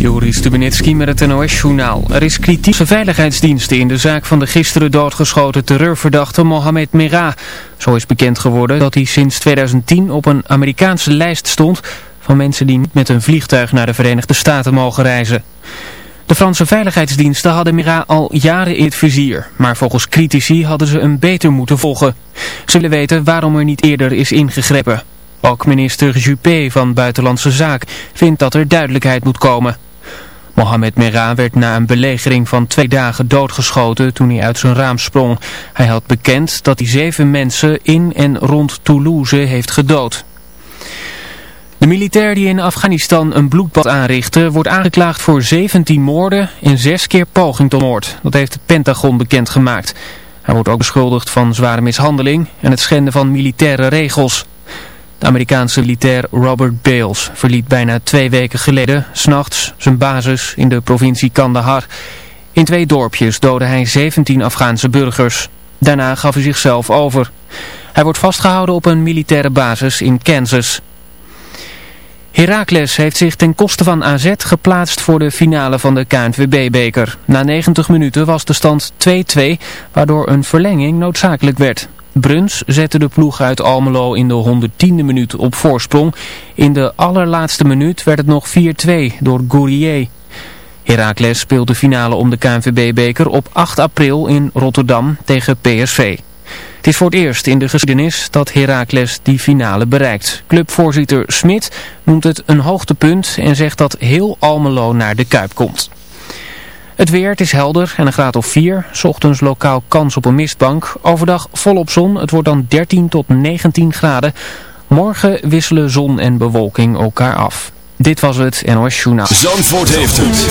Joris Stubenitski met het NOS-journaal. Er is kritiek veiligheidsdiensten in de zaak van de gisteren doodgeschoten terreurverdachte Mohamed Merah. Zo is bekend geworden dat hij sinds 2010 op een Amerikaanse lijst stond van mensen die niet met een vliegtuig naar de Verenigde Staten mogen reizen. De Franse veiligheidsdiensten hadden Merah al jaren in het vizier, maar volgens critici hadden ze hem beter moeten volgen. Ze willen weten waarom er niet eerder is ingegrepen. Ook minister Juppé van Buitenlandse Zaak vindt dat er duidelijkheid moet komen. Mohamed Merah werd na een belegering van twee dagen doodgeschoten toen hij uit zijn raam sprong. Hij had bekend dat hij zeven mensen in en rond Toulouse heeft gedood. De militair die in Afghanistan een bloedbad aanrichtte wordt aangeklaagd voor 17 moorden en 6 keer poging tot moord. Dat heeft het Pentagon bekendgemaakt. Hij wordt ook beschuldigd van zware mishandeling en het schenden van militaire regels. De Amerikaanse militair Robert Bales verliet bijna twee weken geleden, s'nachts, zijn basis in de provincie Kandahar. In twee dorpjes doodde hij 17 Afghaanse burgers. Daarna gaf hij zichzelf over. Hij wordt vastgehouden op een militaire basis in Kansas. Heracles heeft zich ten koste van AZ geplaatst voor de finale van de KNVB-beker. Na 90 minuten was de stand 2-2, waardoor een verlenging noodzakelijk werd. Bruns zette de ploeg uit Almelo in de 110e minuut op voorsprong. In de allerlaatste minuut werd het nog 4-2 door Gourier. Heracles speelt de finale om de KNVB-beker op 8 april in Rotterdam tegen PSV. Het is voor het eerst in de geschiedenis dat Heracles die finale bereikt. Clubvoorzitter Smit noemt het een hoogtepunt en zegt dat heel Almelo naar de Kuip komt. Het weer, het is helder en een graad of 4. Ochtends lokaal kans op een mistbank. Overdag volop zon. Het wordt dan 13 tot 19 graden. Morgen wisselen zon en bewolking elkaar af. Dit was het NOS Journaal. Zandvoort heeft het.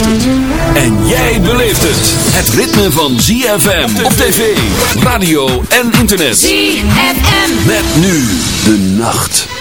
En jij beleeft het. Het ritme van ZFM op tv, radio en internet. ZFM. Met nu de nacht.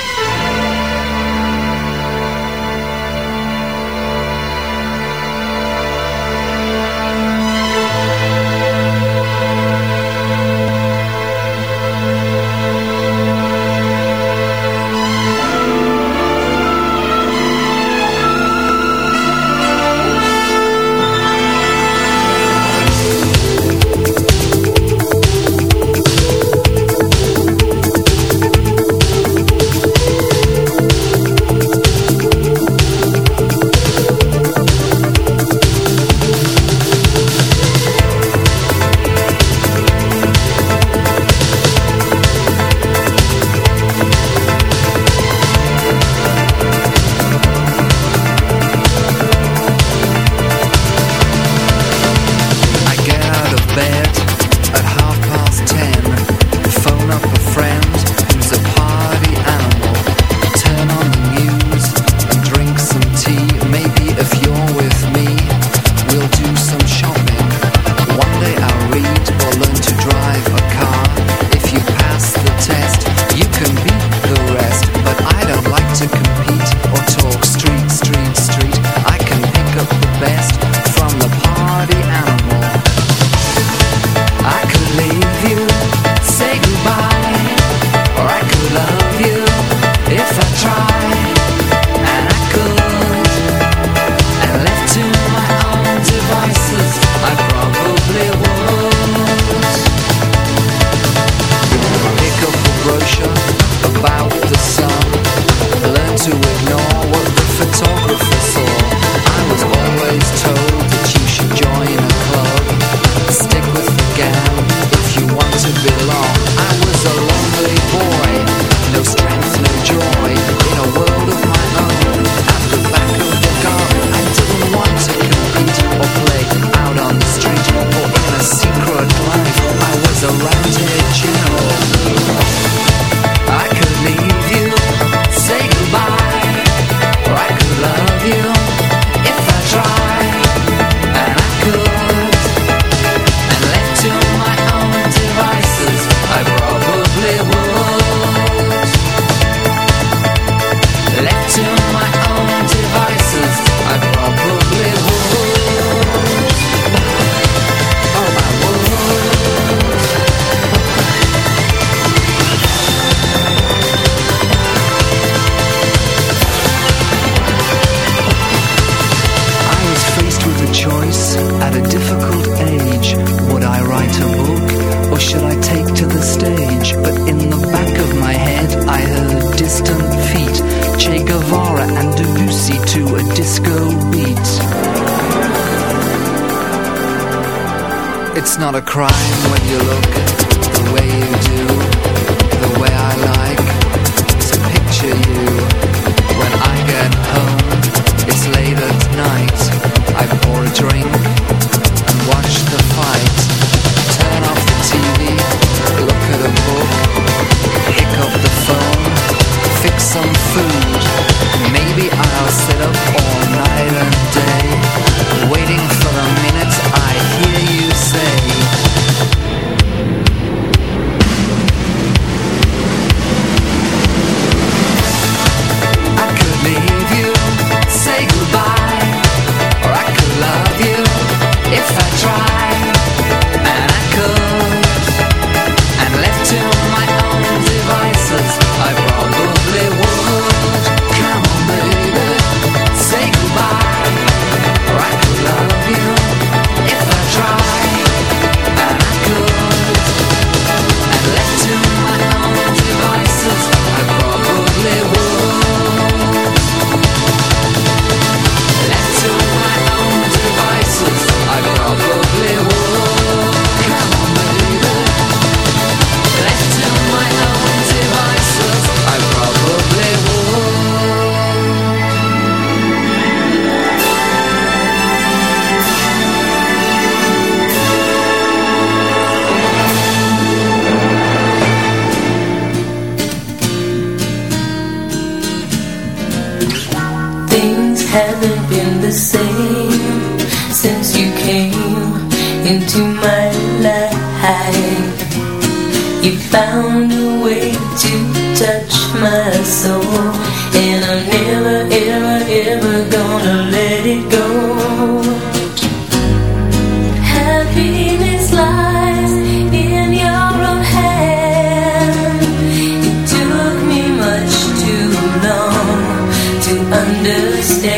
stay.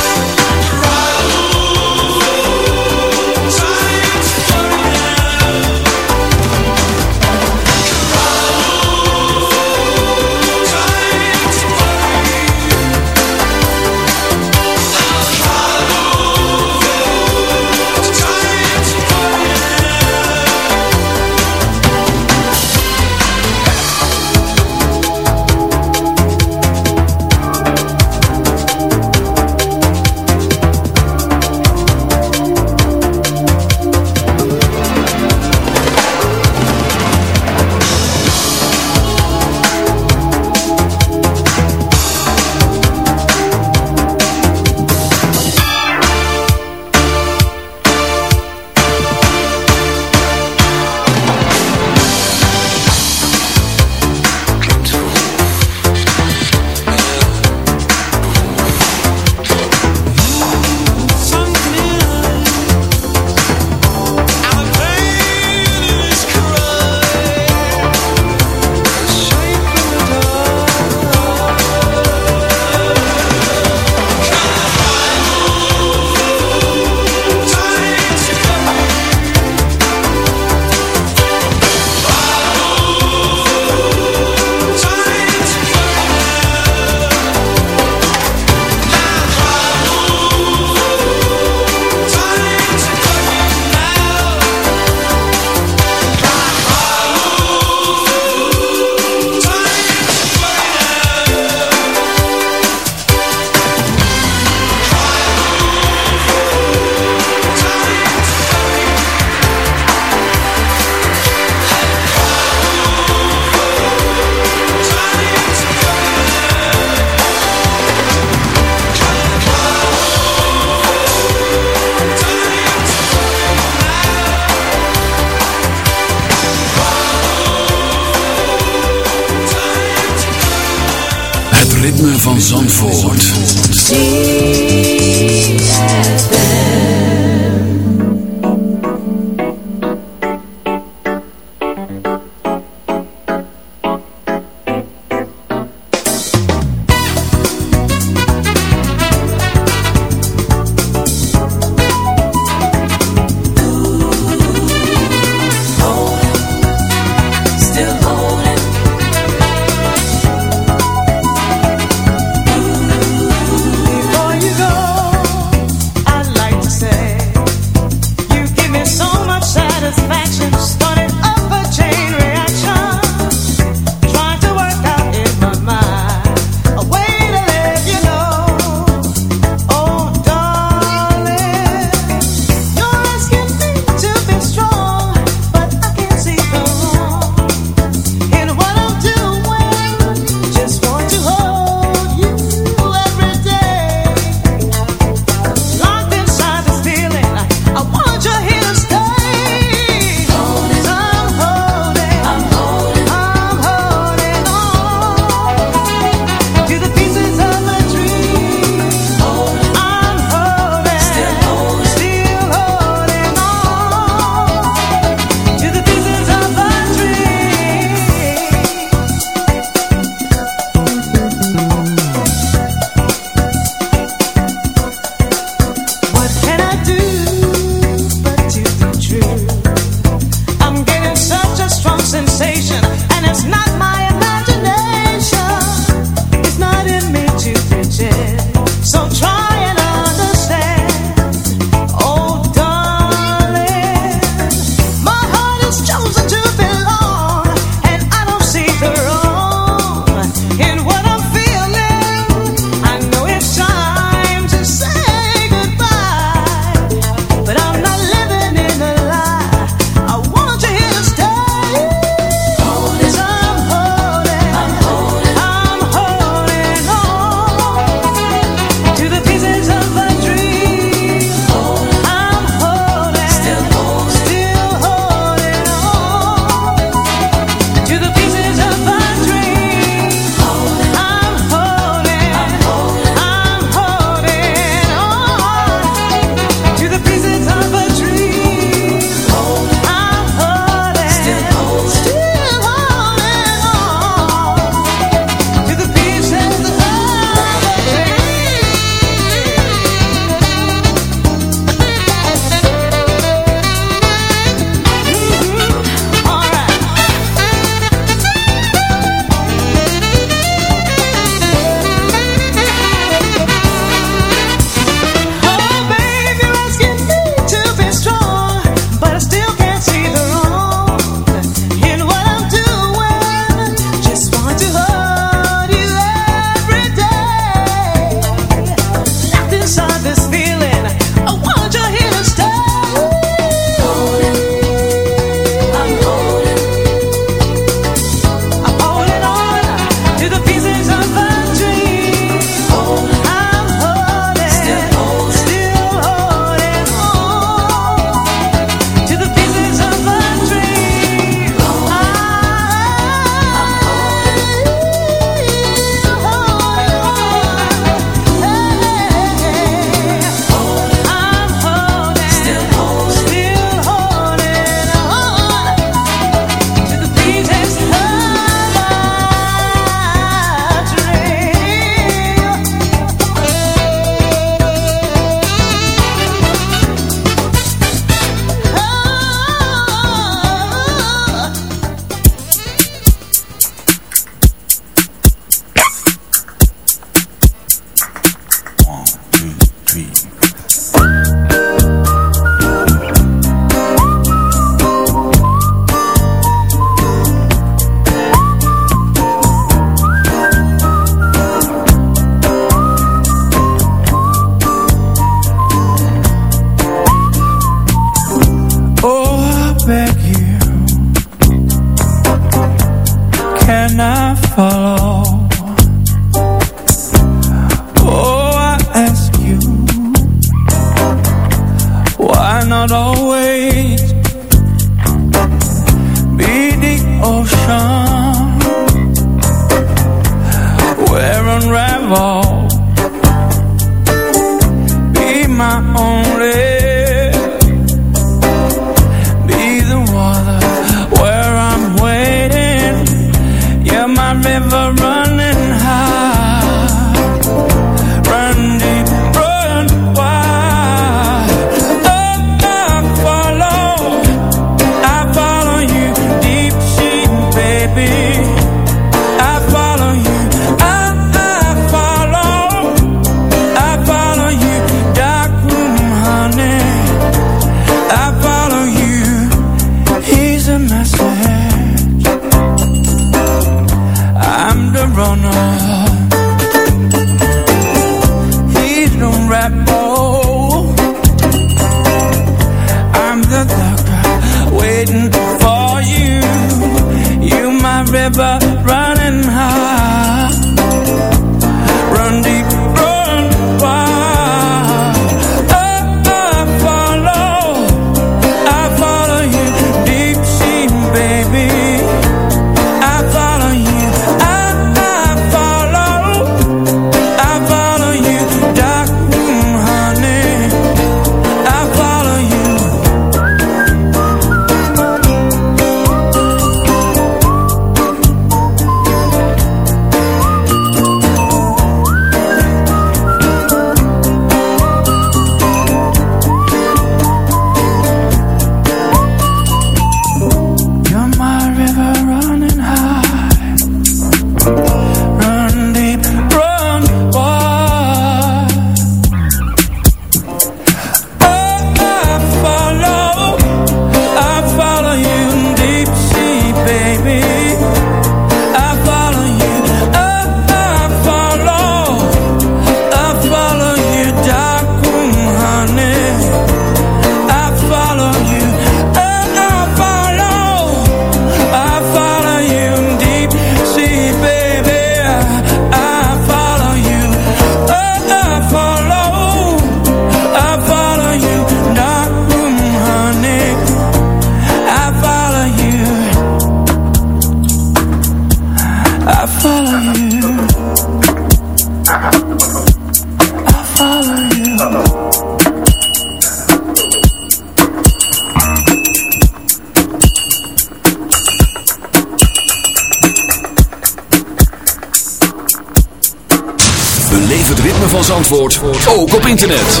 Zandvoort ook op internet.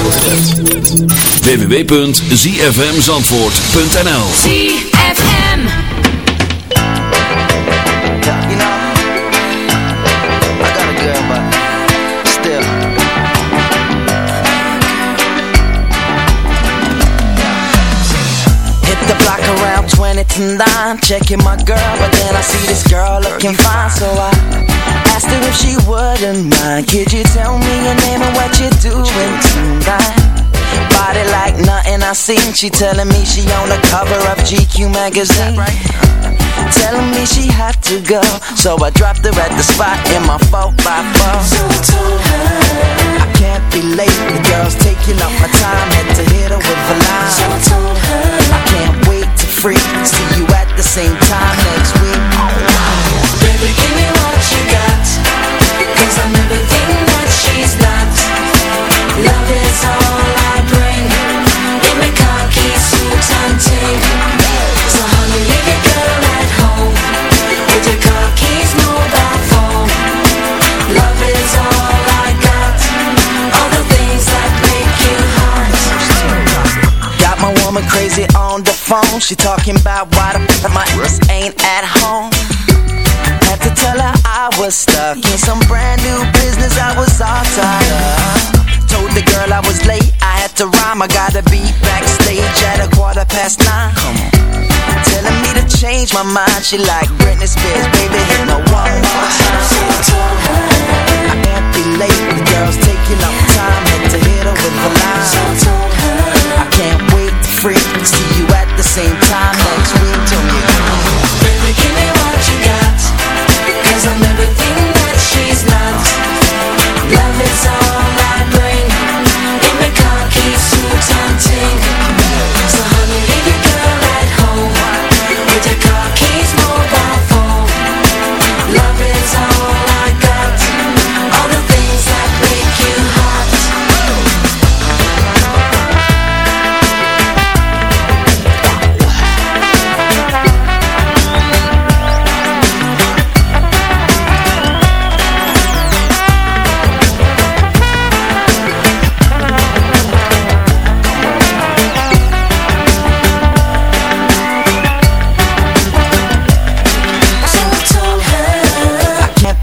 www.zfmzandvoort.nl ZFM. You know, I got a girl, but still. Hit the block around 20 to 9, checking my girl, but then I see this girl looking fine, so I asked her if she wouldn't mind. Could you tell me your name and what you're doing tonight? Body like nothing I seen. She telling me she on the cover of GQ magazine. Telling me she had to go, so I dropped her at the spot in my 4 by 4 So I told her I can't be late. The girl's taking up my time, had to hit her with a line. So I told her I can't wait to free. See you at the same time next week. She talking about why the my ass ain't at home. Was stuck in some brand new business I was all tied up. Told the girl I was late, I had to rhyme. I gotta be backstage at a quarter past nine. Come on. Telling me to change my mind. She like Britney Spears, baby, hit me one more time. I can't be late, the girl's taking up time. Had to hit her with a line. I can't wait to free. See you at the same time next week. Tell me.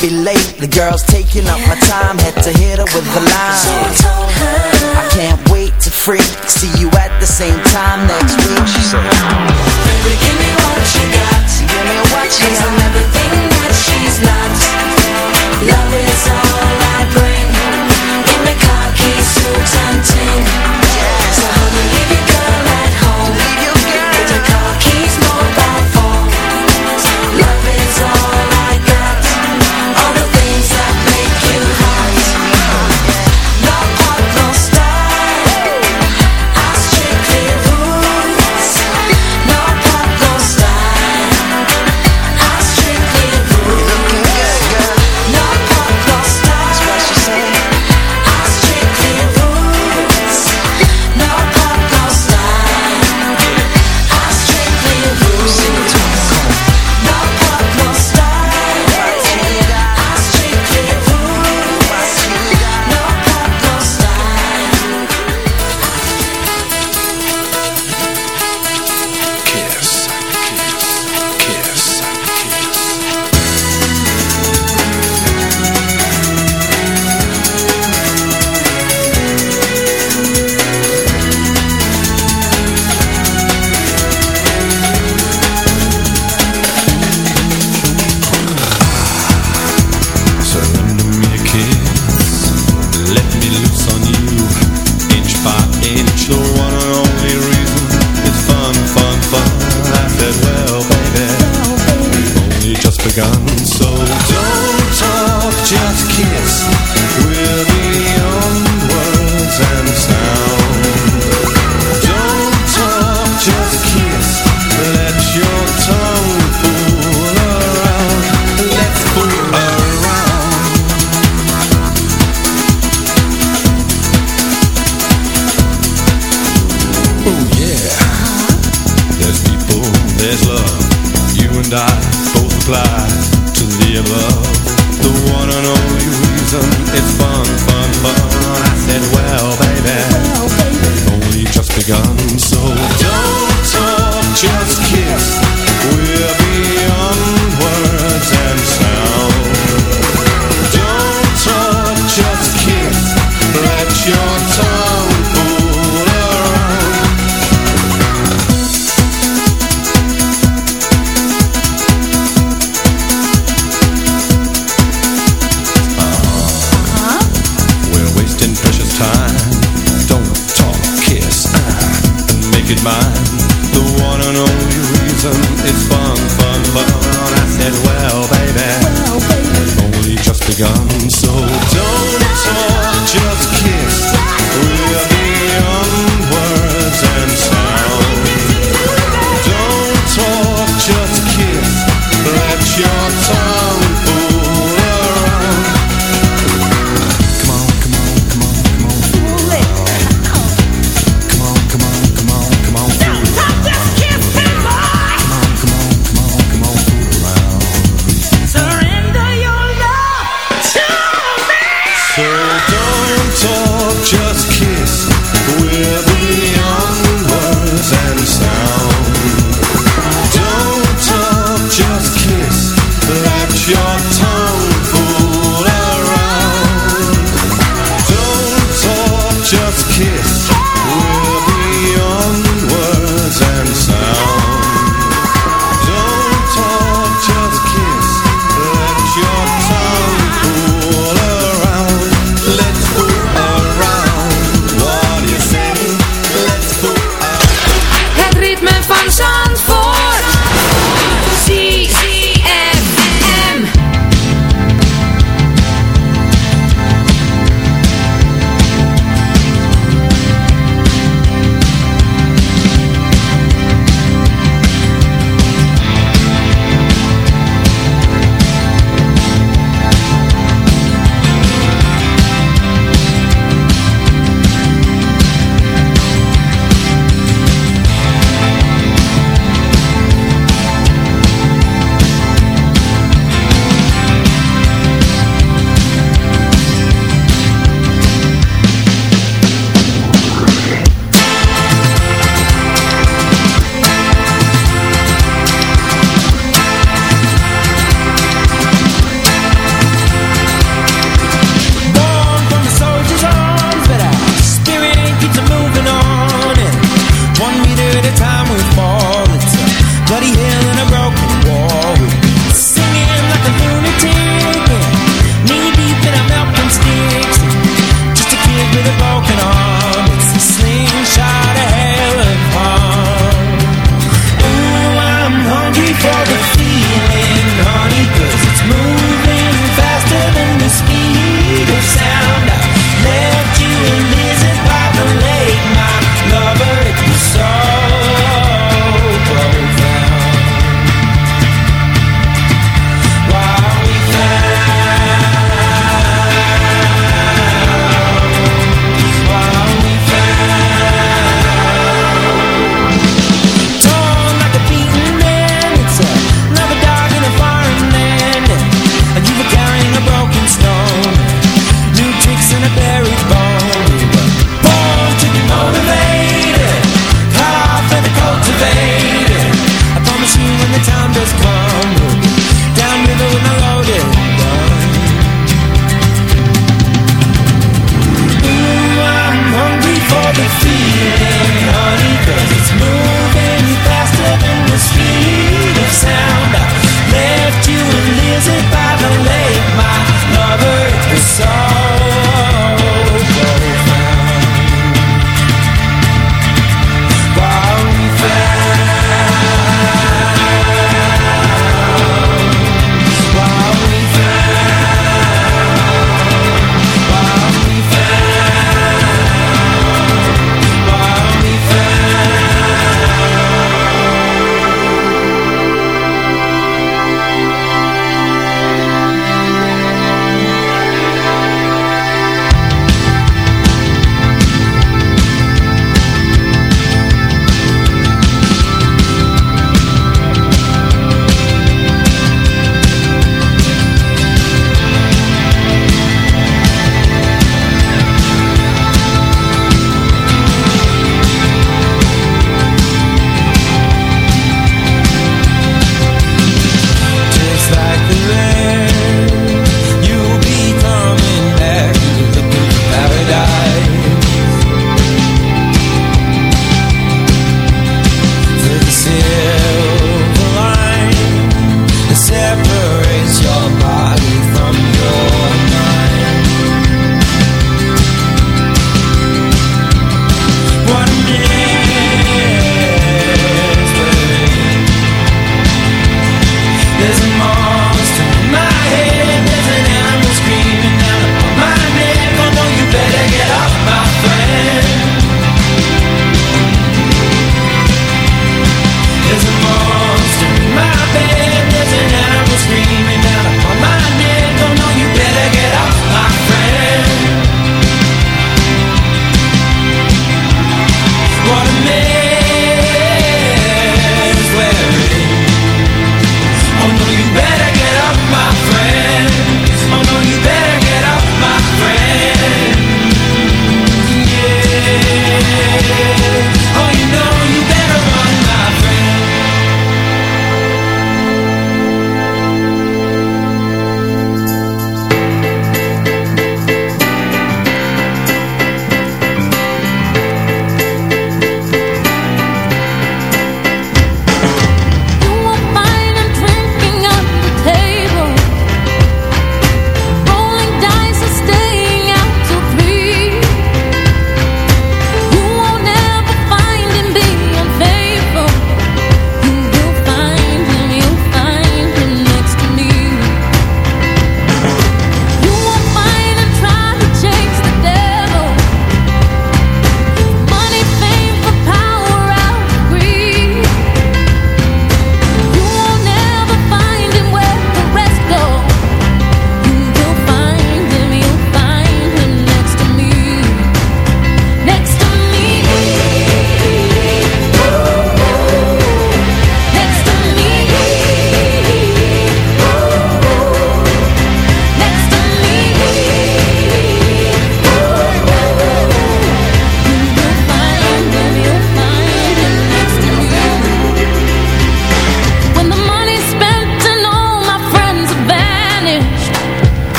be late. The girl's taking up my time, had to hit her with a line. I can't wait to freak. See you at the same time next week. She said, Baby, give me what you got. Give me what you got. Everything that she's not. Love is all I bring. In the car keys, suit and ting.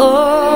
Oh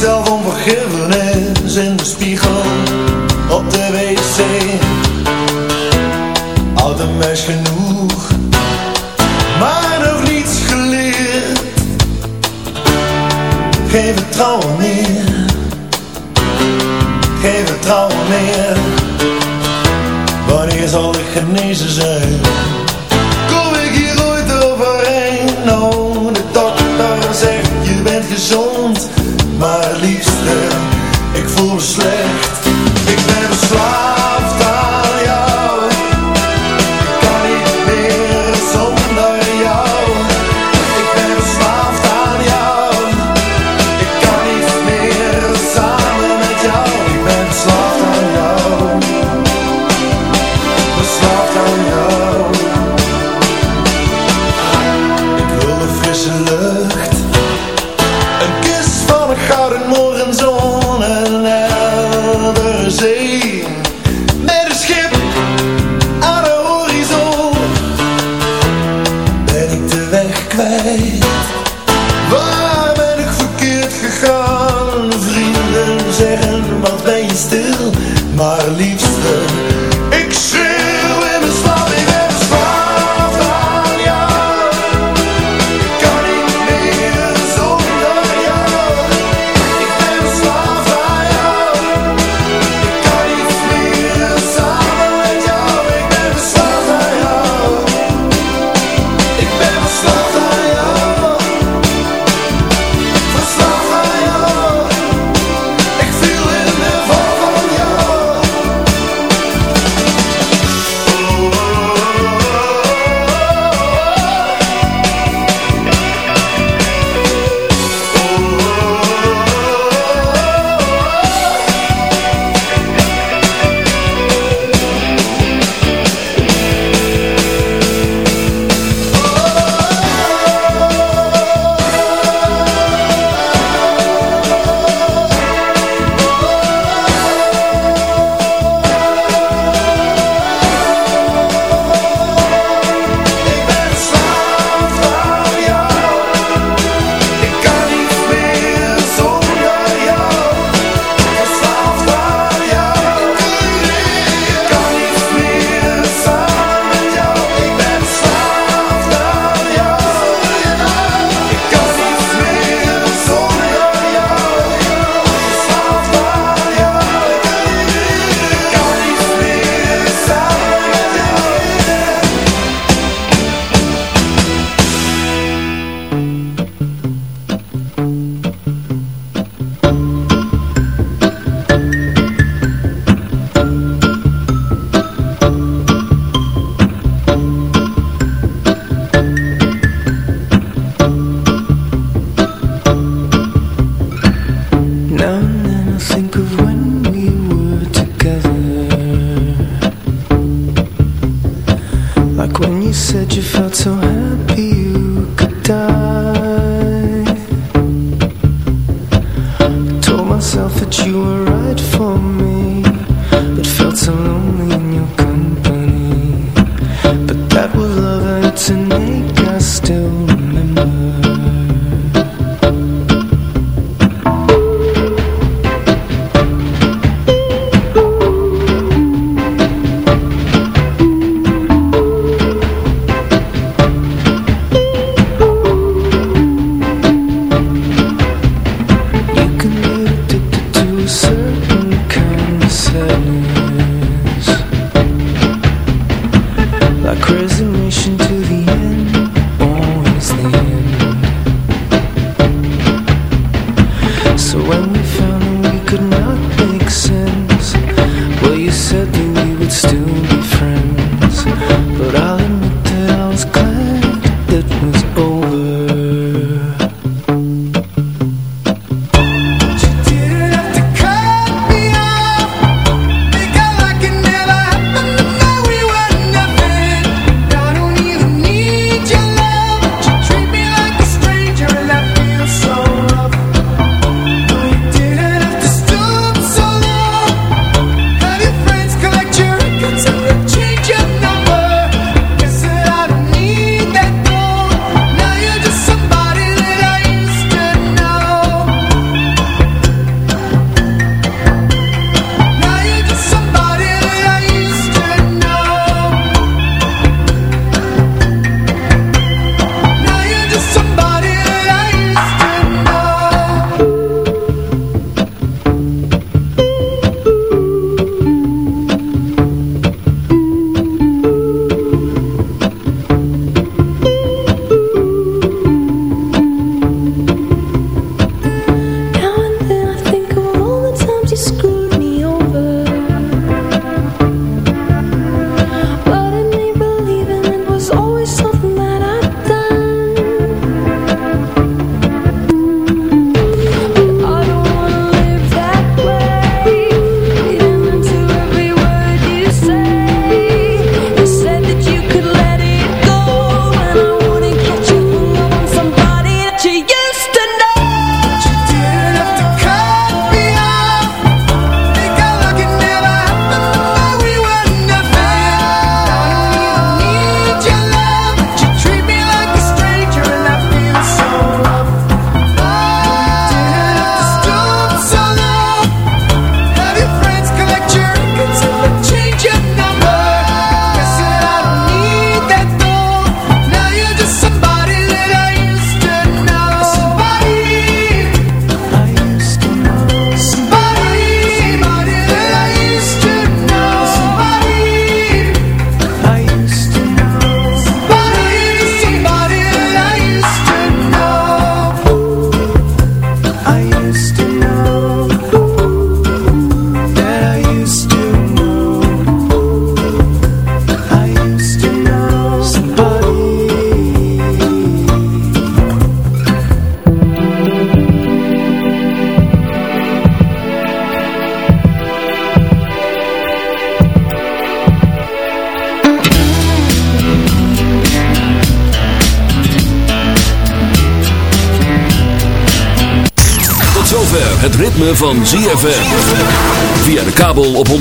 jezelf onvergiffenis in de spiegel op de wc. Oud en mes genoeg, maar nog niets geleerd. Geef het trouwen meer, geef het trouwen meer. Wanneer zal ik genezen zijn? Kom ik hier ooit overheen? Oh. slecht. Ik ben een.